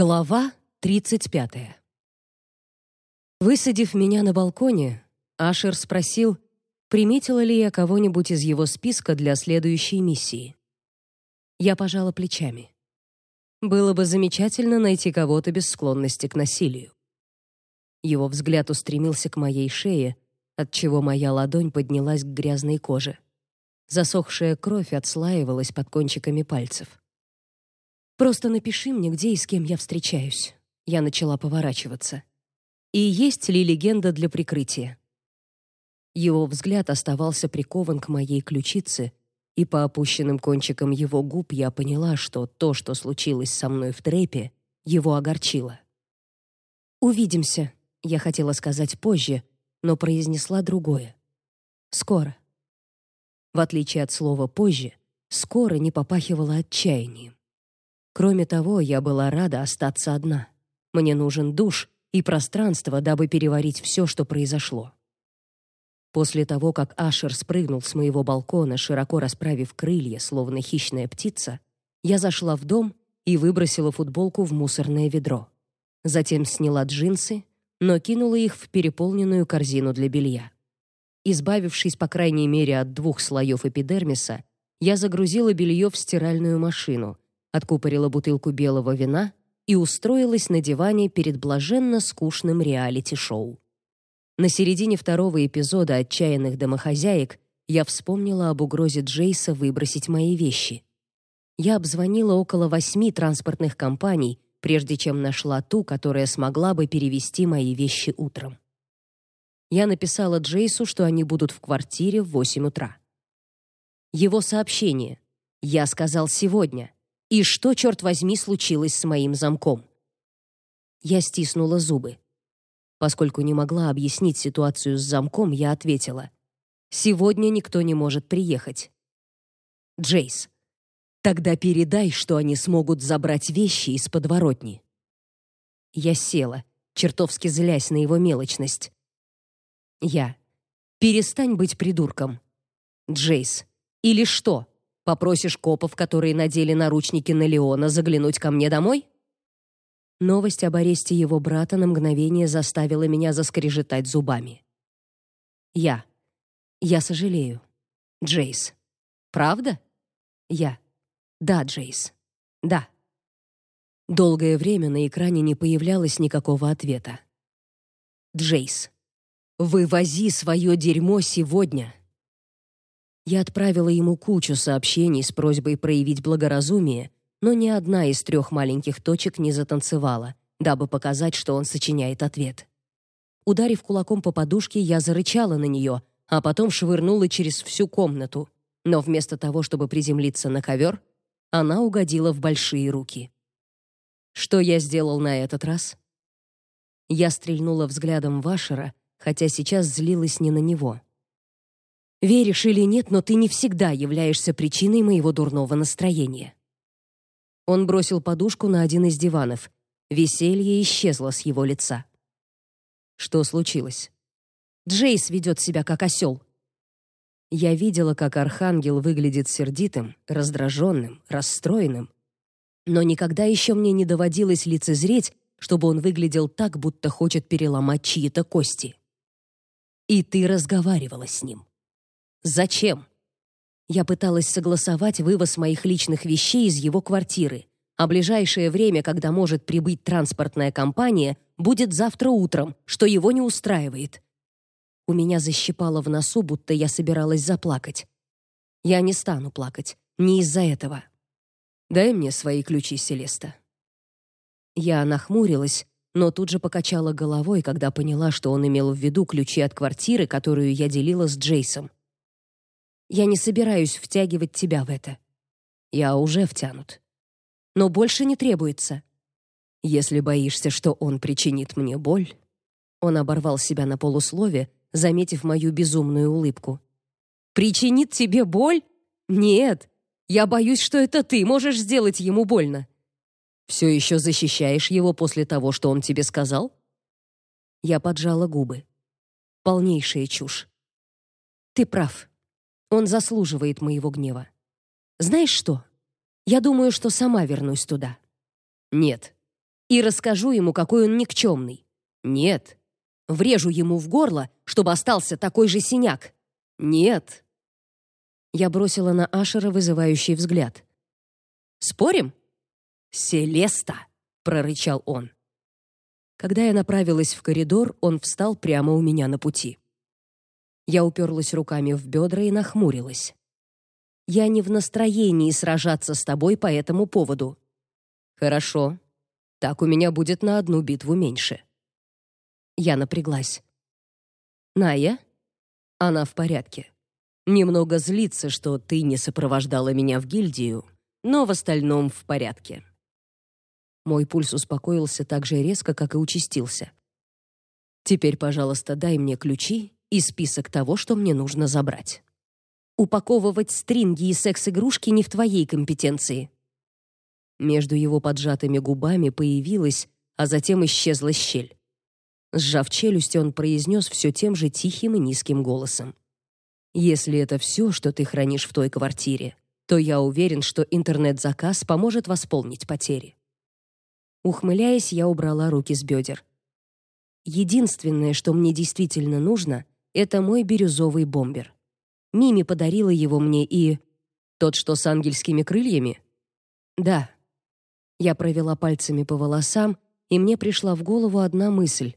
Глава 35. Высадив меня на балконе, Ашер спросил, приметила ли я кого-нибудь из его списка для следующей миссии. Я пожала плечами. Было бы замечательно найти кого-то без склонности к насилию. Его взгляд устремился к моей шее, от чего моя ладонь поднялась к грязной коже. Засохшая кровь отслаивалась под кончиками пальцев. Просто напиши мне, где и с кем я встречаюсь. Я начала поворачиваться. И есть ли легенда для прикрытия? Его взгляд оставался прикован к моей ключице, и по опущенным кончикам его губ я поняла, что то, что случилось со мной в трепе, его огорчило. Увидимся, я хотела сказать позже, но произнесла другое. Скоро. В отличие от слова позже, скоро не попахивало отчаянием. Кроме того, я была рада остаться одна. Мне нужен душ и пространство, дабы переварить все, что произошло. После того, как Ашер спрыгнул с моего балкона, широко расправив крылья, словно хищная птица, я зашла в дом и выбросила футболку в мусорное ведро. Затем сняла джинсы, но кинула их в переполненную корзину для белья. Избавившись, по крайней мере, от двух слоев эпидермиса, я загрузила белье в стиральную машину — откупорила бутылку белого вина и устроилась на диване перед блаженно скучным реалити-шоу. На середине второго эпизода «Отчаянных домохозяек» я вспомнила об угрозе Джейса выбросить мои вещи. Я обзвонила около восьми транспортных компаний, прежде чем нашла ту, которая смогла бы перевести мои вещи утром. Я написала Джейсу, что они будут в квартире в восемь утра. Его сообщение. Я сказал сегодня. И что, черт возьми, случилось с моим замком? Я стиснула зубы. Поскольку не могла объяснить ситуацию с замком, я ответила: "Сегодня никто не может приехать". Джейс: "Тогда передай, что они смогут забрать вещи из подворотни". Я села, чертовски злясь на его мелочность. Я: "Перестань быть придурком". Джейс: "Или что?" Попросишь копов, которые надели наручники на Леона, заглянуть ко мне домой? Новость об аресте его брата на мгновение заставила меня заскрежетать зубами. Я. Я сожалею. Джейс. Правда? Я. Да, Джейс. Да. Долгое время на экране не появлялось никакого ответа. Джейс. Вывози свое дерьмо сегодня. Я отправила ему кучу сообщений с просьбой проявить благоразумие, но ни одна из трех маленьких точек не затанцевала, дабы показать, что он сочиняет ответ. Ударив кулаком по подушке, я зарычала на нее, а потом швырнула через всю комнату. Но вместо того, чтобы приземлиться на ковер, она угодила в большие руки. Что я сделал на этот раз? Я стрельнула взглядом Вашера, хотя сейчас злилась не на него. Веришь или нет, но ты не всегда являешься причиной моего дурного настроения. Он бросил подушку на один из диванов. Веселье исчезло с его лица. Что случилось? Джейс ведет себя как осел. Я видела, как архангел выглядит сердитым, раздраженным, расстроенным, но никогда еще мне не доводилось лицезреть, чтобы он выглядел так, будто хочет переломать чьи-то кости. И ты разговаривала с ним. Зачем? Я пыталась согласовать вывоз моих личных вещей из его квартиры, а ближайшее время, когда может прибыть транспортная компания, будет завтра утром, что его не устраивает. У меня защипало в носу, будто я собиралась заплакать. Я не стану плакать, не из-за этого. Дай мне свои ключи, Селеста. Я нахмурилась, но тут же покачала головой, когда поняла, что он имел в виду ключи от квартиры, которую я делила с Джейсом. Я не собираюсь втягивать тебя в это. Я уже втянут. Но больше не требуется. Если боишься, что он причинит мне боль, он оборвал себя на полуслове, заметив мою безумную улыбку. Причинит тебе боль? Нет. Я боюсь, что это ты можешь сделать ему больно. Все еще защищаешь его после того, что он тебе сказал? Я поджала губы. Полнейшая чушь. Ты прав. Он заслуживает моего гнева. Знаешь что? Я думаю, что сама вернусь туда. Нет. и расскажу ему, какой он никчемный. Нет. Врежу ему в горло, чтобы остался такой же синяк. Нет. Я бросила на Ашера вызывающий взгляд. Спорим? Селеста, прорычал он. Когда я направилась в коридор, он встал прямо у меня на пути. Я уперлась руками в бедра и нахмурилась. Я не в настроении сражаться с тобой по этому поводу. Хорошо. Так у меня будет на одну битву меньше. Я напряглась. Ная? Она в порядке. Немного злится, что ты не сопровождала меня в гильдию, но в остальном в порядке. Мой пульс успокоился так же резко, как и участился. Теперь, пожалуйста, дай мне ключи и список того, что мне нужно забрать. Упаковывать стринги и секс-игрушки не в твоей компетенции. Между его поджатыми губами появилась, а затем исчезла щель. Сжав челюсть, он произнес все тем же тихим и низким голосом. «Если это все, что ты хранишь в той квартире, то я уверен, что интернет-заказ поможет восполнить потери». Ухмыляясь, я убрала руки с бедер. Единственное, что мне действительно нужно, это мой бирюзовый бомбер. Мими подарила его мне и... Тот, что с ангельскими крыльями? Да. Я провела пальцами по волосам, и мне пришла в голову одна мысль.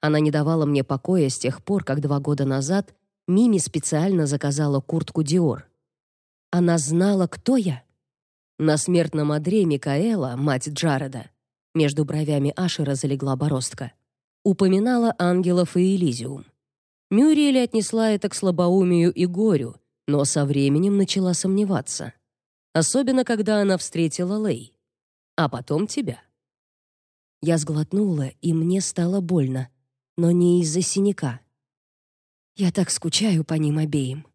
Она не давала мне покоя с тех пор, как два года назад Мими специально заказала куртку Диор. Она знала, кто я. На смертном одре Микаэла, мать Джареда, между бровями Ашера залегла бороздка. Упоминала ангелов и Элизиум. Мюриэль отнесла это к слабоумию и горю, но со временем начала сомневаться. Особенно, когда она встретила Лей. А потом тебя. Я сглотнула, и мне стало больно но не из-за синяка. Я так скучаю по ним обеим.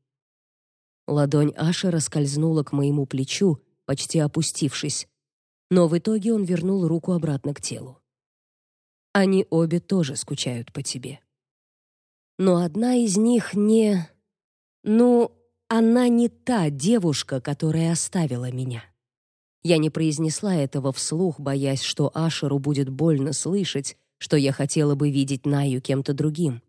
Ладонь Ашера скользнула к моему плечу, почти опустившись, но в итоге он вернул руку обратно к телу. Они обе тоже скучают по тебе. Но одна из них не... Ну, она не та девушка, которая оставила меня. Я не произнесла этого вслух, боясь, что Ашеру будет больно слышать, что я хотела бы видеть Наю кем-то другим.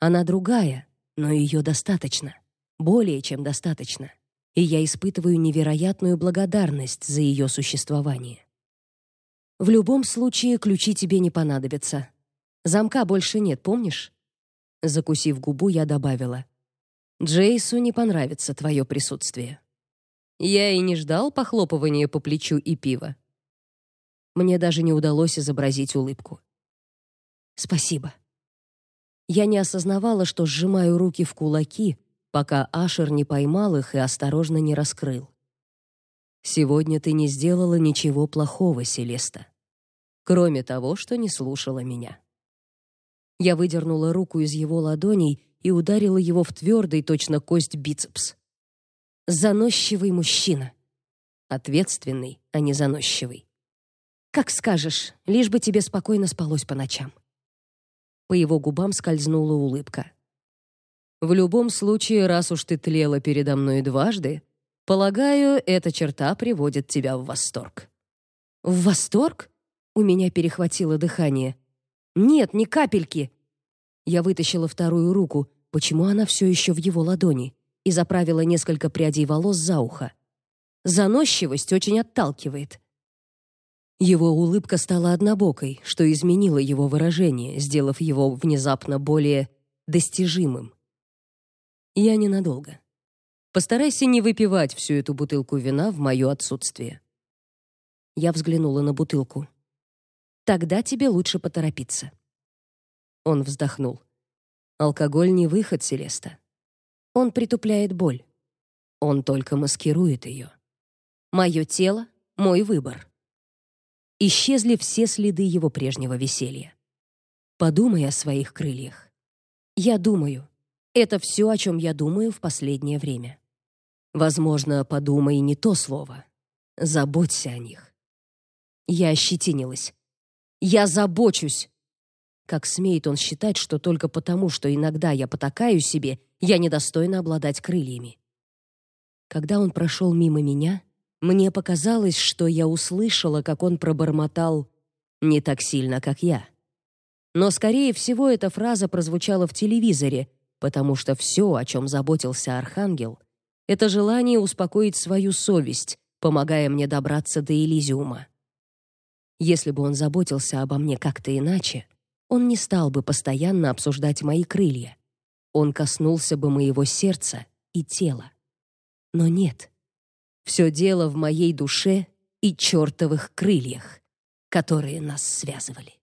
Она другая, но ее достаточно, более чем достаточно, и я испытываю невероятную благодарность за ее существование. В любом случае ключи тебе не понадобятся. Замка больше нет, помнишь? Закусив губу, я добавила: Джейсу не понравится твое присутствие. Я и не ждал похлопывания по плечу и пива. Мне даже не удалось изобразить улыбку. Спасибо. Я не осознавала, что сжимаю руки в кулаки, пока Ашер не поймал их и осторожно не раскрыл. Сегодня ты не сделала ничего плохого, Селеста, кроме того, что не слушала меня. Я выдернула руку из его ладоней и ударила его в твердый, точно кость бицепс. Заносчивый мужчина. Ответственный, а не заносчивый. Как скажешь, лишь бы тебе спокойно спалось по ночам. По его губам скользнула улыбка. В любом случае, раз уж ты тлела передо мной дважды, полагаю, эта черта приводит тебя в восторг. В восторг? У меня перехватило дыхание. Нет, ни капельки. Я вытащила вторую руку, почему она все еще в его ладони, и заправила несколько прядей волос за ухо. Заносчивость очень отталкивает. Его улыбка стала однобокой, что изменило его выражение, сделав его внезапно более достижимым. Я ненадолго. Постарайся не выпивать всю эту бутылку вина в мое отсутствие. Я взглянула на бутылку. Тогда тебе лучше поторопиться. Он вздохнул. Алкоголь не выход, Селеста. Он притупляет боль. Он только маскирует ее. Мое тело мой выбор исчезли все следы его прежнего веселья. Подумай о своих крыльях. Я думаю. Это все, о чем я думаю в последнее время. Возможно, подумай не то слово. Заботься о них. Я ощетинилась. Я забочусь. Как смеет он считать, что только потому, что иногда я потакаю себе, я недостойна обладать крыльями? Когда он прошел мимо меня, мне показалось, что я услышала, как он пробормотал Не так сильно, как я. Но, скорее всего, эта фраза прозвучала в телевизоре, потому что все, о чем заботился Архангел, это желание успокоить свою совесть, помогая мне добраться до Элизиума. Если бы он заботился обо мне как-то иначе, он не стал бы постоянно обсуждать мои крылья. Он коснулся бы моего сердца и тела. Но нет. Все дело в моей душе и чертовых крыльях, которые нас связывали.